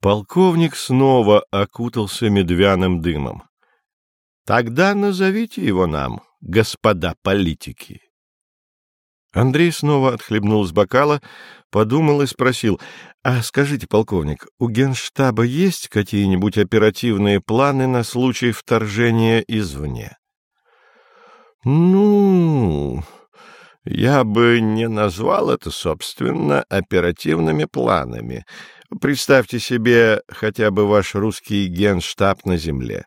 Полковник снова окутался медвяным дымом. — Тогда назовите его нам, господа политики. Андрей снова отхлебнул с бокала, подумал и спросил, «А скажите, полковник, у генштаба есть какие-нибудь оперативные планы на случай вторжения извне?» «Ну, я бы не назвал это, собственно, оперативными планами. Представьте себе хотя бы ваш русский генштаб на земле».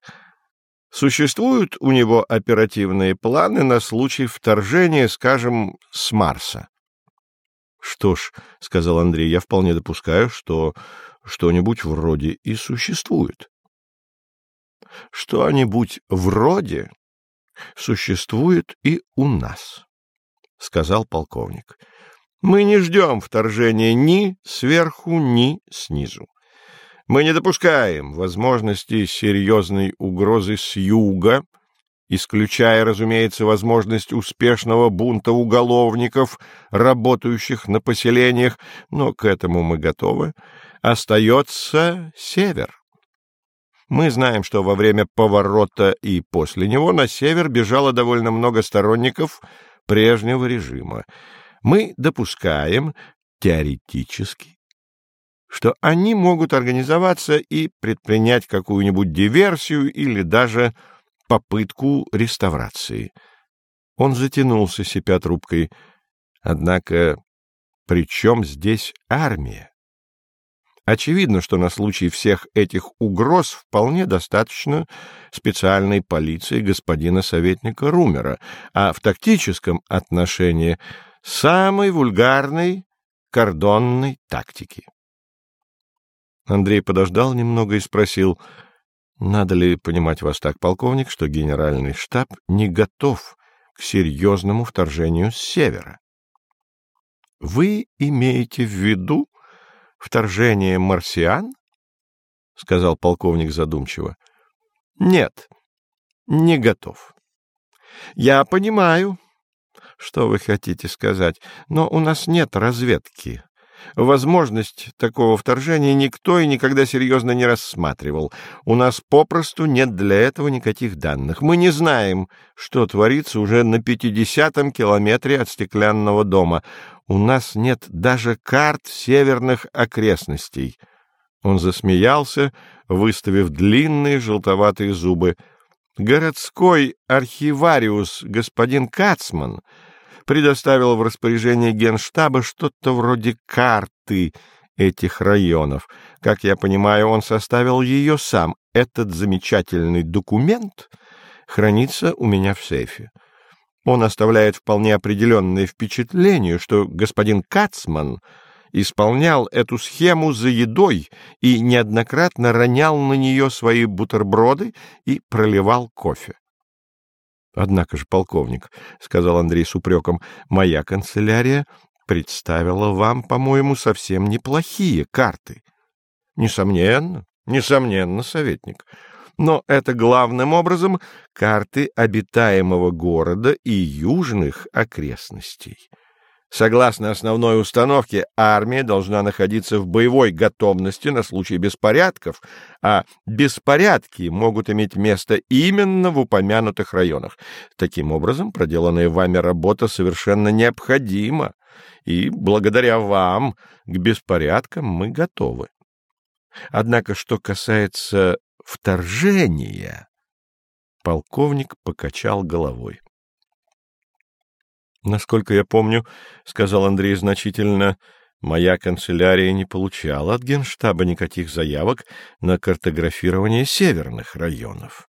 Существуют у него оперативные планы на случай вторжения, скажем, с Марса? — Что ж, — сказал Андрей, — я вполне допускаю, что что-нибудь вроде и существует. — Что-нибудь вроде существует и у нас, — сказал полковник. — Мы не ждем вторжения ни сверху, ни снизу. Мы не допускаем возможности серьезной угрозы с юга, исключая, разумеется, возможность успешного бунта уголовников, работающих на поселениях, но к этому мы готовы. Остается север. Мы знаем, что во время поворота и после него на север бежало довольно много сторонников прежнего режима. Мы допускаем, теоретически, что они могут организоваться и предпринять какую-нибудь диверсию или даже попытку реставрации. Он затянулся, сипя трубкой. Однако при чем здесь армия? Очевидно, что на случай всех этих угроз вполне достаточно специальной полиции господина советника Румера, а в тактическом отношении самой вульгарной кордонной тактики. Андрей подождал немного и спросил, надо ли понимать вас так, полковник, что генеральный штаб не готов к серьезному вторжению с севера? — Вы имеете в виду вторжение марсиан? — сказал полковник задумчиво. — Нет, не готов. Я понимаю, что вы хотите сказать, но у нас нет разведки Возможность такого вторжения никто и никогда серьезно не рассматривал. У нас попросту нет для этого никаких данных. Мы не знаем, что творится уже на пятидесятом километре от стеклянного дома. У нас нет даже карт северных окрестностей. Он засмеялся, выставив длинные желтоватые зубы. Городской архивариус господин Кацман предоставил в распоряжение генштаба что-то вроде карты этих районов. Как я понимаю, он составил ее сам. Этот замечательный документ хранится у меня в сейфе. Он оставляет вполне определенное впечатление, что господин Кацман исполнял эту схему за едой и неоднократно ронял на нее свои бутерброды и проливал кофе. — Однако же, полковник, — сказал Андрей с упреком, — моя канцелярия представила вам, по-моему, совсем неплохие карты. — Несомненно, несомненно, советник. Но это главным образом карты обитаемого города и южных окрестностей. Согласно основной установке, армия должна находиться в боевой готовности на случай беспорядков, а беспорядки могут иметь место именно в упомянутых районах. Таким образом, проделанная вами работа совершенно необходима, и благодаря вам к беспорядкам мы готовы. Однако, что касается вторжения, полковник покачал головой. Насколько я помню, — сказал Андрей значительно, — моя канцелярия не получала от генштаба никаких заявок на картографирование северных районов.